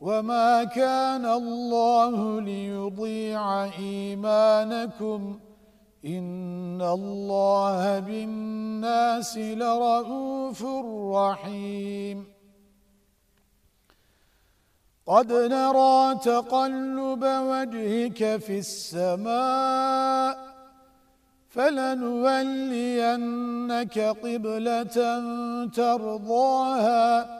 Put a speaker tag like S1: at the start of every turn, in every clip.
S1: وَمَا كَانَ اللَّهُ لِيُضِيعَ إِيمَانَكُمْ إِنَّ اللَّهَ بِالنَّاسِ لَرَءُوفٌ رَحِيمٌ قَدْ نَرَى تَقَلُّبَ وَجْهِكَ فِي السَّمَاءِ فَلَنُوَلِّيَنَّكَ قِبْلَةً تَرْضَاهَا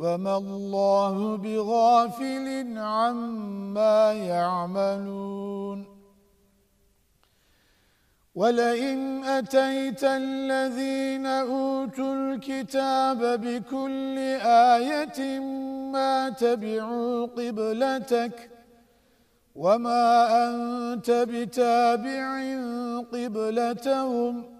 S1: وَمَا اللَّهُ بِغَافِلٍ عَمَّا يَعْمَلُونَ وَلَئِنْ أَتَيْتَ الَّذِينَ أُوتُوا الْكِتَابَ بِكُلِّ آيَةٍ مَا تَبِعُوا قِبْلَتَكَ وَمَا أَنْتَ بِتَابِعٍ قِبْلَتَهُمْ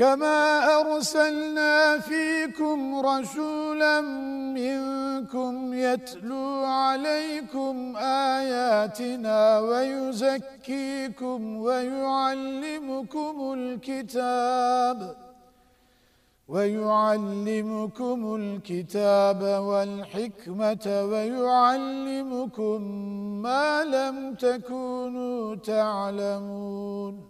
S1: كما أرسلنا فيكم رسولا منكم يتلو عليكم آياتنا ويزكيكم ويعلمكم الكتاب ويعلمكم الكتاب والحكمة ويعلمكم ما لم تكونوا تعلمون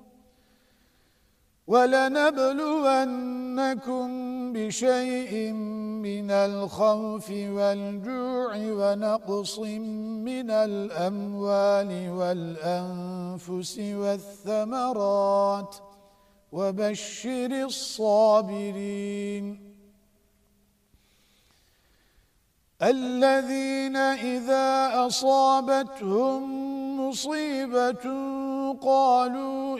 S1: ولنبلونكم بشيء من الخوف والجوع ونقص من الأموال والأنفس والثمرات. وبشر الصابرين. الذين إذا أصابتهم مصيبة قالوا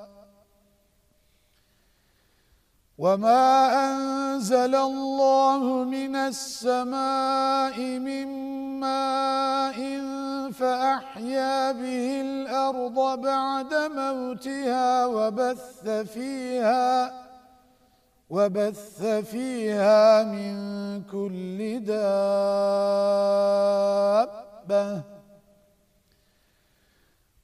S1: وما أنزل الله من السماء من ماء فأحيا به الأرض بعد موتها وبث فيها وبث فيها من كل دابة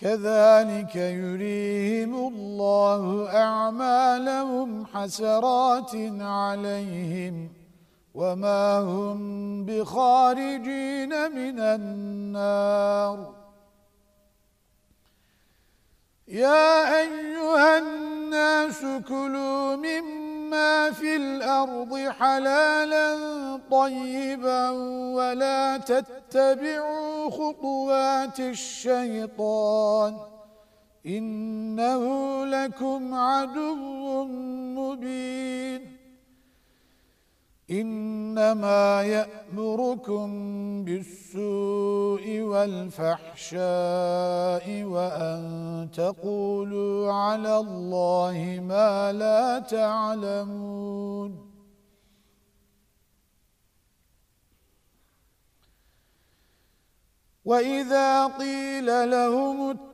S1: كذلك يريهم الله أعمالهم حسرات عليهم وما هم بخارجين من النار. يا أيها الناس كلوا مما في الأرض حلالا طيبا ولا تتبعوا خطوات الشيطان إنه لكم عدو مبين إنما يأمركم بالسوء والفحشاء وأن تقولوا على الله ما لا تعلمون. وإذا قيل لهم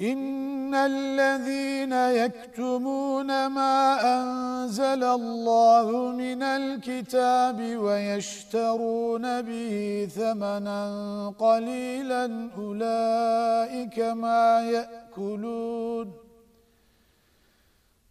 S1: إن الذين يكتمون ما أنزل الله من الكتاب ويشترون به ثمنا قليلا أولئك ما يأكلون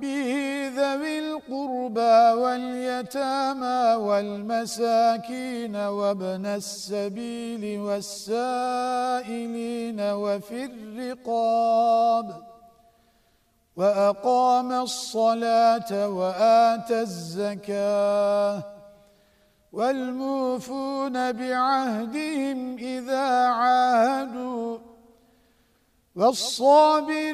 S1: به ذوي القربى واليتامى والمساكين وابن السبيل والسائلين وفي الرقاب وأقام الصلاة وآتى الزكاة والموفون بعهدهم إذا عاهدوا والصابرين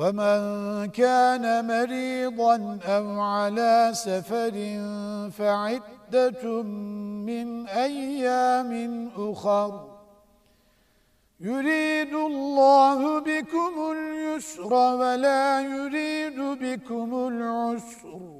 S1: ومن كان مريضا أو على سفر فعدة من أيام أخر يريد الله بكم اليسر ولا يريد بكم العسر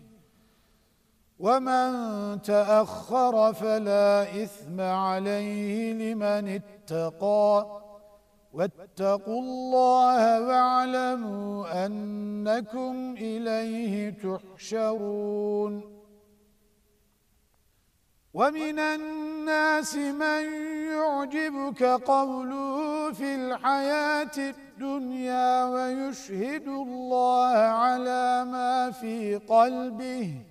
S1: ومن تأخر فلا إثم عليه لمن اتقى. واتقوا الله واعلموا أنكم إليه تحشرون. ومن الناس من يعجبك قوله في الحياة الدنيا ويشهد الله على ما في قلبه.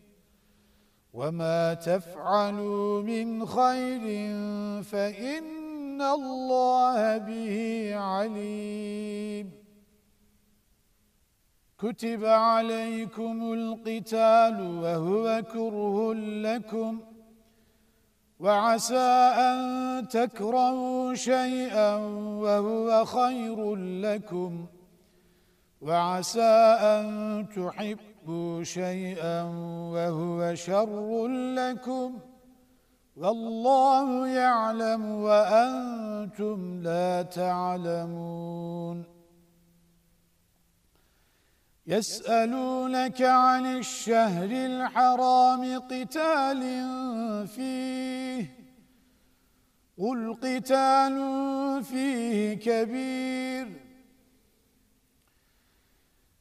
S1: وما تفعلوا من خير فإن الله به عليم. كتب عليكم القتال وهو كره لكم وعسى أن تكرهوا شيئا وهو خير لكم وعسى أن تحبوا شيئا وهو شر لكم والله يعلم وأنتم لا تعلمون. يسألونك عن الشهر الحرام قتال فيه قل قتال فيه كبير.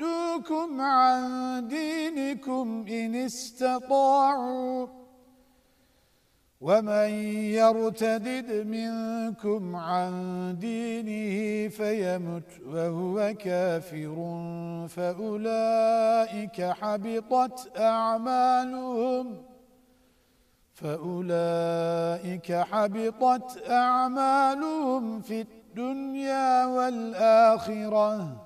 S1: يردوكم عن دينكم إن استطاعوا ومن يرتدد منكم عن دينه فيمت وهو كافر فأولئك حبطت أعمالهم فأولئك حبطت أعمالهم في الدنيا والآخرة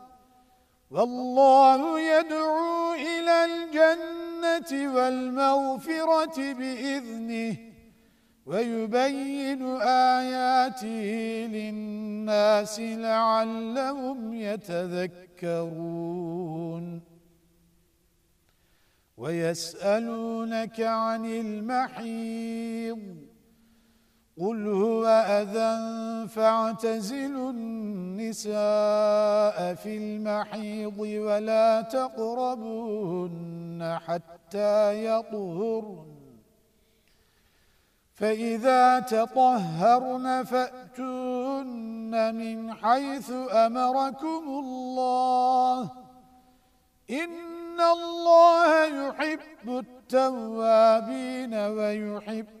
S1: والله يدعو إلى الجنة والمغفرة بإذنه ويبين آياته للناس لعلهم يتذكرون. ويسألونك عن المحيض. قل هو أذى فاعتزلوا النساء في المحيض ولا تقربوهن حتى يطهرن فإذا تطهرن فأتون من حيث أمركم الله إن الله يحب التوابين ويحب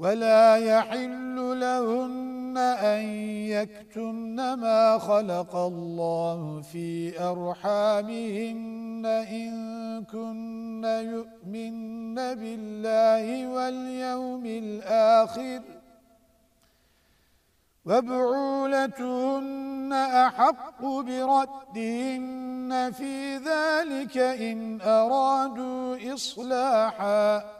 S1: ولا يحل لهن أن يكتمن ما خلق الله في أرحامهن إن كن يؤمن بالله واليوم الآخر. وابعولتهن أحق بردهن في ذلك إن أرادوا إصلاحاً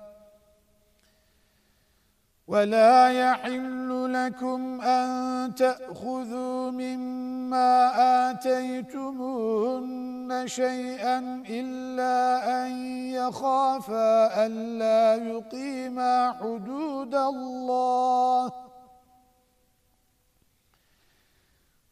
S1: ولا يحل لكم أن تأخذوا مما آتيتموهن شيئا إلا أن يخافا ألا يقيما حدود الله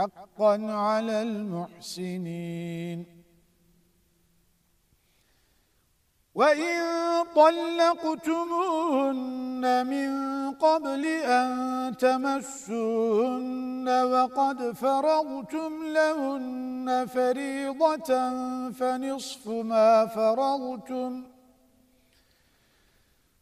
S1: حقا على المحسنين. وإن طلقتموهن من قبل أن تمسوهن وقد فرضتم لهن فريضة فنصف ما فرضتم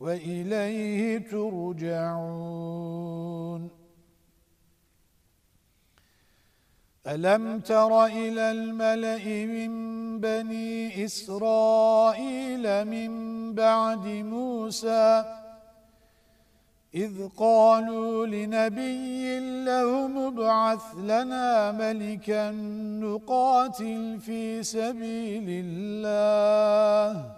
S1: وإليه ترجعون. ألم تر إلى الملأ من بني إسرائيل من بعد موسى إذ قالوا لنبي لهم ابعث لنا ملكا نقاتل في سبيل الله.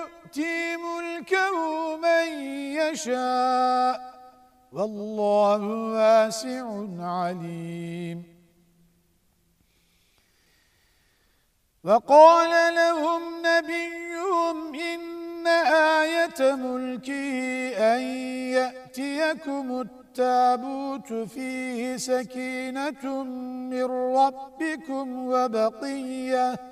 S1: يؤتي ملكه من يشاء والله واسع عليم. وقال لهم نبيهم إن آية ملكه أن يأتيكم التابوت فيه سكينة من ربكم وبقية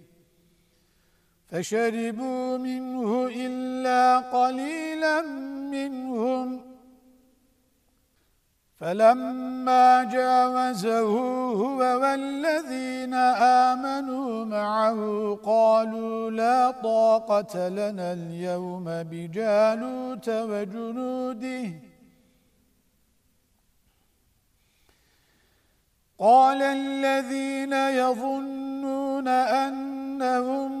S1: فشربوا منه إلا قليلا منهم. فَلَمَّا جَاوَزَهُ هُوَ وَالَّذِينَ آمَنُوا مَعَهُ قَالُوا لَا طَاقَةَ لَنَا الْيَوْمَ بِجَالُوتَ وَجُنُودِهِ. قَالَ الَّذِينَ يَظُنُّونَ أَنَّهُمْ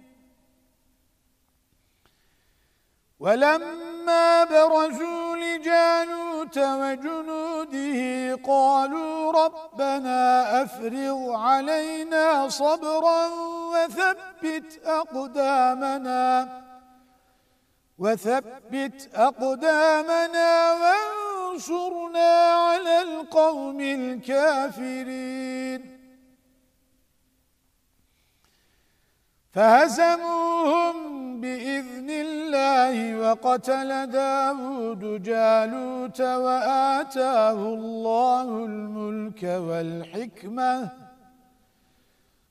S1: وَلَمَّا بَرَزُوا لِجَالُوتَ وَجُنُودِهِ قَالُوا رَبَّنَا أَفْرِغْ عَلَيْنَا صَبْرًا وَثَبِّتْ أَقْدَامَنَا وَثَبِّتْ أَقْدَامَنَا وَانصُرْنَا عَلَى الْقَوْمِ الْكَافِرِينَ. فهزموهم بإذن الله وقتل داود جالوت وآتاه الله الملك والحكمة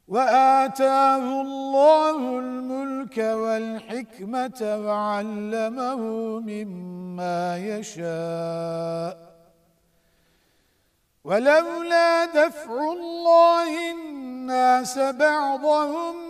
S1: وآتاه الله الملك والحكمة وعلمه مما يشاء. ولولا دفع الله الناس بعضهم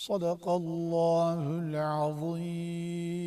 S1: صدق الله العظيم.